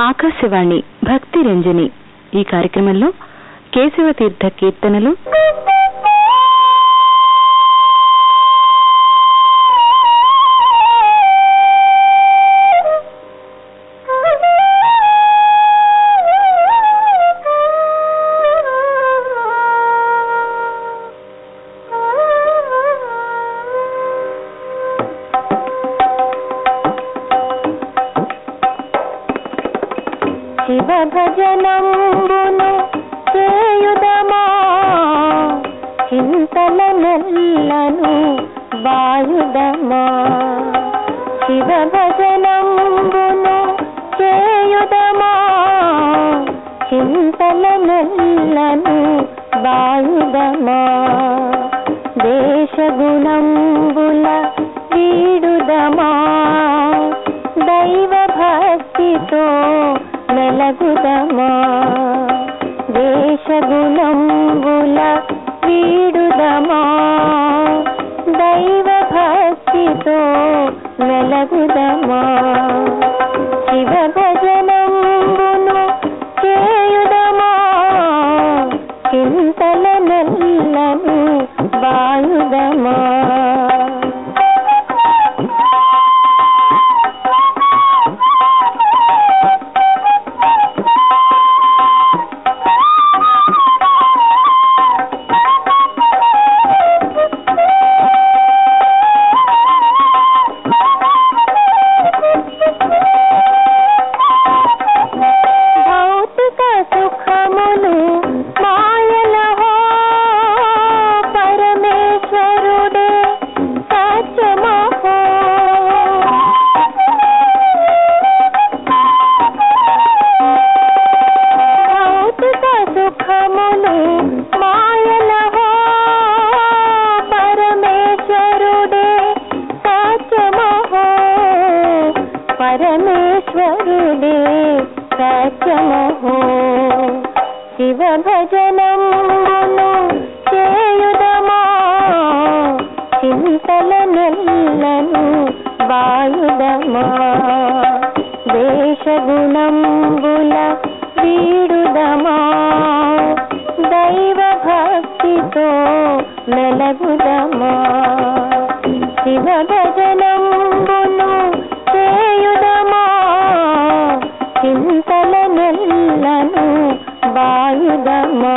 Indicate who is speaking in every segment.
Speaker 1: ఆకాశవాణి భక్తి రంజని. ఈ కార్యక్రమంలో కేశవ తీర్థ కీర్తనలు
Speaker 2: శివ భజనంబును చేయుదమా? చింతల నెల్లను వాయుదమా? శివ భజనంబును చేయుదమా? చింతల నెల్లను వాయుదమా? దేశగుణంబుల మెలగుదమా దేశగుణంబుల వీడుదమా? దైవ భక్తితో మెలగుదమా పరమేశ్వరుడే సత్యమహో శివ భజనం చేయుదమా? చింతల నెల్లను వాయుదమా? దేశగుణంబుల వీడుదమా? దైవ భక్తితో మెలగుదమా? చింతల నెల్లను వాయుదమా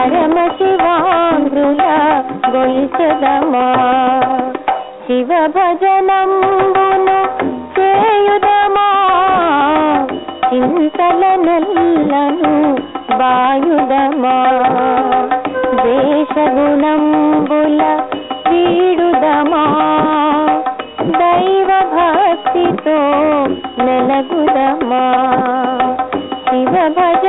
Speaker 2: పరమ శివాంధ్రుల గొల్చెదమా. శివ భజనంబును చేయుదమా. చింతల నెల్లను వాయుదమా దేశగుణంబుల వీడుదమా. దైవ భక్తితో మెలగుదమా శివ భజ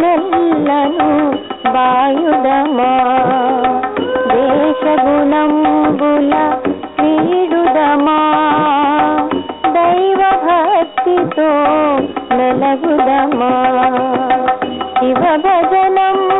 Speaker 2: నెల్లను వాయుడమా దేశగుణంబుల క్రీడుదమా? దైవభక్తితో మెలగుదమా? శివ భజనంబును